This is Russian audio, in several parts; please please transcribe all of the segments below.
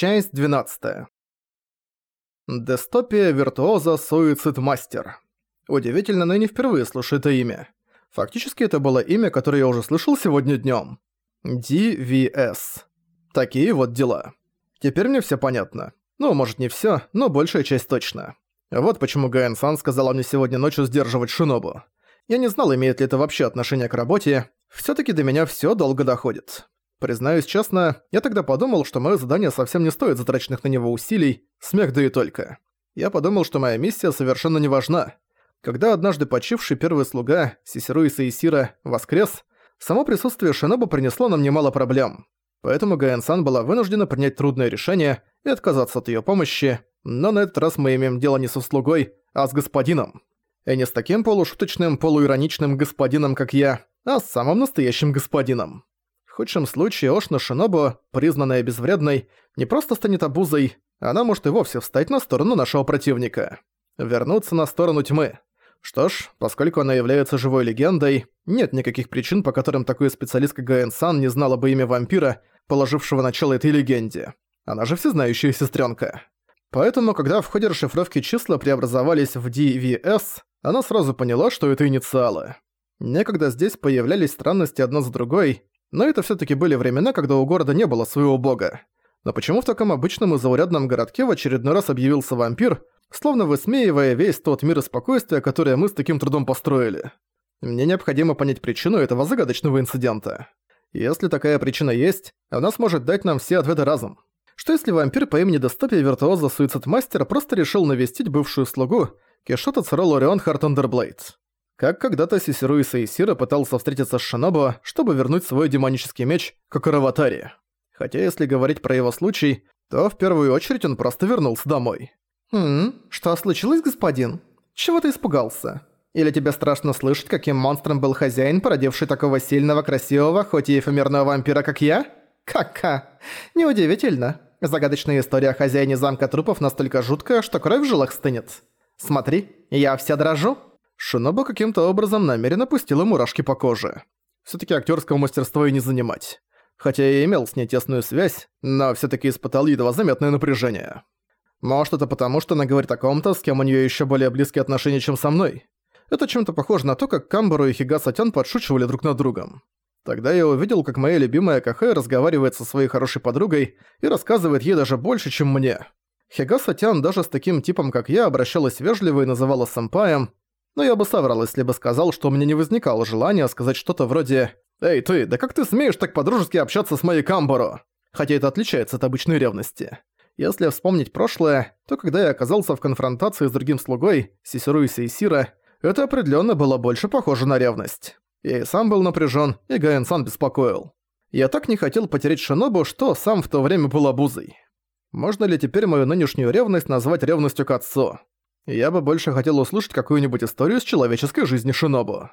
Часть 12. Дестопия виртуоза Суицид Мастер. Удивительно, но я не впервые слышу это имя. Фактически это было имя, которое я уже слышал сегодня днём. DVS. Такие вот дела. Теперь мне всё понятно. Ну, может не всё, но большая часть точно. Вот почему Гаэн Сан сказала мне сегодня ночью сдерживать Шинобу. Я не знал, имеет ли это вообще отношение к работе. Всё-таки до меня всё долго доходит. Признаюсь честно, я тогда подумал, что моё задание совсем не стоит затраченных на него усилий, смех да и только. Я подумал, что моя миссия совершенно не важна. Когда однажды почивший первый слуга, Сисеру и Саисира, воскрес, само присутствие Шиноба принесло нам немало проблем. Поэтому Гаэн-сан была вынуждена принять трудное решение и отказаться от её помощи, но на этот раз мы имеем дело не со слугой, а с господином. И не с таким полушуточным, полуироничным господином, как я, а с самым настоящим господином худшем случае Ошна Шинобу, признанная безвредной, не просто станет обузой, она может и вовсе встать на сторону нашего противника. Вернуться на сторону тьмы. Что ж, поскольку она является живой легендой, нет никаких причин, по которым такой специалист, как Гаэн Сан, не знала бы имя вампира, положившего начало этой легенде. Она же всезнающая сестренка. Поэтому, когда в ходе расшифровки числа преобразовались в DVS, она сразу поняла, что это инициалы. Некогда здесь появлялись странности одна за другой, но это все таки были времена, когда у города не было своего бога. Но почему в таком обычном и заурядном городке в очередной раз объявился вампир, словно высмеивая весь тот мир и спокойствие, которое мы с таким трудом построили? Мне необходимо понять причину этого загадочного инцидента. Если такая причина есть, она сможет дать нам все ответы разом. Что если вампир по имени Достопия Виртуоза Суицид Мастер просто решил навестить бывшую слугу Киссшот Ацерола Орион Хартандерблейд? Как когда-то Сисируи Сэйсиро пытался встретиться с Шинобу, чтобы вернуть свой демонический меч Кокораватари. Хотя если говорить про его случай, то в первую очередь он просто вернулся домой. «Хм, что случилось, господин? Чего ты испугался? Или тебе страшно слышать, каким монстром был хозяин, породивший такого сильного, красивого, хоть и эфемерного вампира, как я? Ка-ка. Неудивительно. Загадочная история о хозяине замка трупов настолько жуткая, что кровь в жилах стынет. Смотри, я вся дрожу». Шиноба каким-то образом намеренно пустила мурашки по коже. Всё-таки актерского мастерства и не занимать. Хотя я имел с ней тесную связь, но всё-таки испытал едва заметное напряжение. Может, это потому, что она говорит о ком-то, с кем у неё ещё более близкие отношения, чем со мной. Это чем-то похоже на то, как Камбару и Хигасатян подшучивали друг над другом. Тогда я увидел, как моя любимая Кахэ разговаривает со своей хорошей подругой и рассказывает ей даже больше, чем мне. Хигасатян даже с таким типом, как я, обращалась вежливо и называла сэмпаем, но я бы соврал, если бы сказал, что у меня не возникало желания сказать что-то вроде «Эй, ты, да как ты смеешь так подружески общаться с моей Камборо?» Хотя это отличается от обычной ревности. Если вспомнить прошлое, то когда я оказался в конфронтации с другим слугой, Сисеру и Сейсира, это определенно было больше похоже на ревность. Я и сам был напряжен, и Гаэн-сан беспокоил. Я так не хотел потерять Шинобу, что сам в то время был обузой. Можно ли теперь мою нынешнюю ревность назвать ревностью к отцу? Я бы больше хотел услышать какую-нибудь историю с человеческой жизни Шинобу.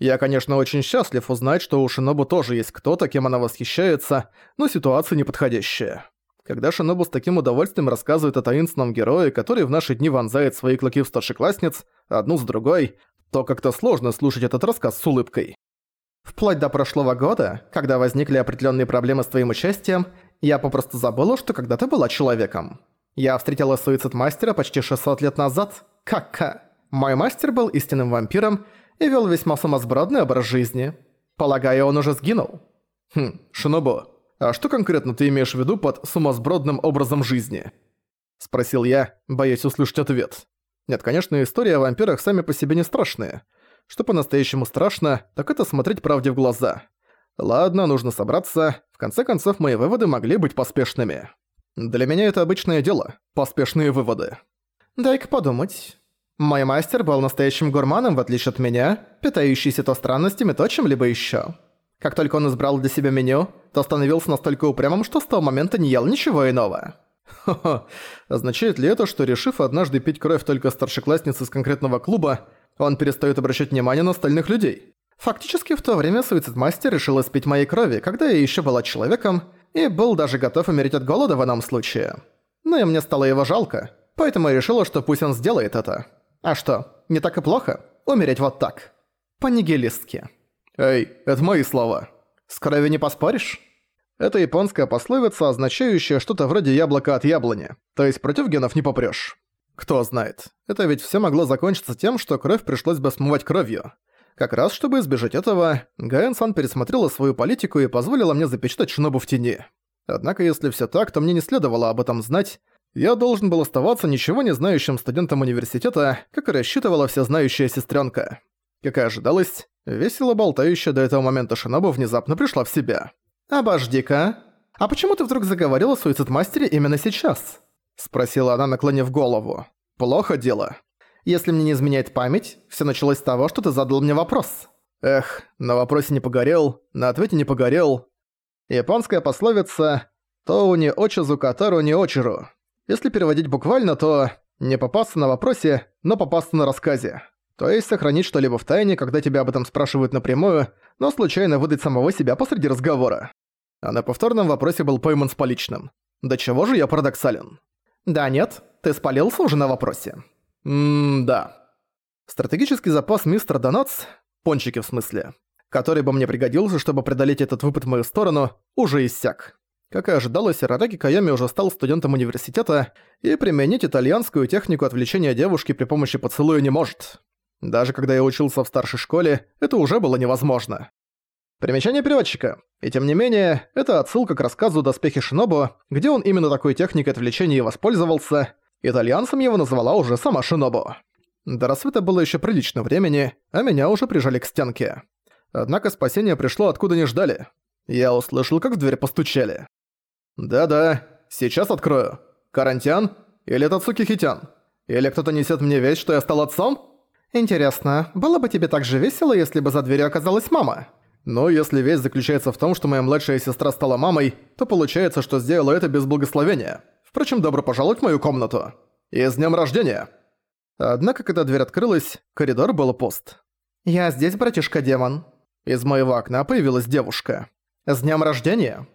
Я, конечно, очень счастлив узнать, что у Шинобу тоже есть кто-то, кем она восхищается, но ситуация неподходящая. Когда Шинобу с таким удовольствием рассказывает о таинственном герое, который в наши дни вонзает свои клыки в старшеклассниц, одну с другой, то как-то сложно слушать этот рассказ с улыбкой. Вплоть до прошлого года, когда возникли определенные проблемы с твоим участием, я попросту забыла, что когда-то была человеком. Я встретила суицид-мастера почти 600 лет назад. Как-ка. Мой мастер был истинным вампиром и вел весьма сумасбродный образ жизни. Полагаю, он уже сгинул. Хм, Шинобу, а что конкретно ты имеешь в виду под сумасбродным образом жизни? Спросил я, боясь услышать ответ. Нет, конечно, истории о вампирах сами по себе не страшные. Что по-настоящему страшно, так это смотреть правде в глаза. Ладно, нужно собраться. В конце концов, мои выводы могли быть поспешными. Для меня это обычное дело, поспешные выводы. Дай-ка подумать. Мой мастер был настоящим гурманом, в отличие от меня, питающийся то странностями, то чем-либо ещё. Как только он избрал для себя меню, то становился настолько упрямым, что с того момента не ел ничего иного. Хо-хо, означает ли это, что решив однажды пить кровь только старшеклассницы из конкретного клуба, он перестаёт обращать внимание на остальных людей? Фактически в то время суицид-мастер решил испить моей крови, когда я ещё была человеком, и был даже готов умереть от голода в этом случае. Но и мне стало его жалко, поэтому я решила, что пусть он сделает это. А что, не так и плохо? Умереть вот так. По-нигилистски. Эй, это мои слова. С кровью не поспоришь? Это японская пословица, означающая что-то вроде яблока от яблони, то есть против генов не попрёшь. Кто знает, это ведь всё могло закончиться тем, что кровь пришлось бы смывать кровью. Как раз чтобы избежать этого, Гаэн-сан пересмотрела свою политику и позволила мне запечатать Шинобу в тени. Однако если всё так, то мне не следовало об этом знать. Я должен был оставаться ничего не знающим студентом университета, как и рассчитывала всезнающая сестрёнка. Как и ожидалось, весело болтающая до этого момента Шинобу внезапно пришла в себя. «Обожди-ка, а почему ты вдруг заговорила о суицид-мастере именно сейчас?» Спросила она, наклонив голову. «Плохо дело. Если мне не изменяет память, все началось с того, что ты задал мне вопрос». Эх, на вопросе не погорел, на ответе не погорел. Японская пословица «Тоуни очизу катару не очеру». Если переводить буквально, то «не попасться на вопросе, но попасться на рассказе». То есть сохранить что-либо в тайне, когда тебя об этом спрашивают напрямую, но случайно выдать самого себя посреди разговора. А на повторном вопросе был пойман с поличным. Да чего же я парадоксален? Да нет, ты спалился уже на вопросе. Ммм-да. Стратегический запас мистера Донатс, пончики в смысле, который бы мне пригодился, чтобы преодолеть этот выпад в мою сторону, уже иссяк. Как и ожидалось, Рараки Каями уже стал студентом университета и применить итальянскую технику отвлечения девушки при помощи поцелуя не может. Даже когда я учился в старшей школе, это уже было невозможно. Примечание переводчика. И тем не менее, это отсылка к рассказу «Доспехи Шинобу», где он именно такой техникой отвлечения и воспользовался. Итальянцем его назвала уже сама Шинобу. До рассвета было еще прилично времени, а меня уже прижали к стенке. Однако спасение пришло откуда не ждали. Я услышал, как в дверь постучали. «Да-да, сейчас открою. Карантян? Или Тацуки Хитян? Или кто-то несет мне весть, что я стал отцом?» «Интересно, было бы тебе так же весело, если бы за дверью оказалась мама?» «Но если весть заключается в том, что моя младшая сестра стала мамой, то получается, что сделала это без благословения. Впрочем, добро пожаловать в мою комнату. И с днем рождения!» Однако, когда дверь открылась, коридор был пуст. «Я здесь, братишка-демон». Из моего окна появилась девушка. «С днем рождения!»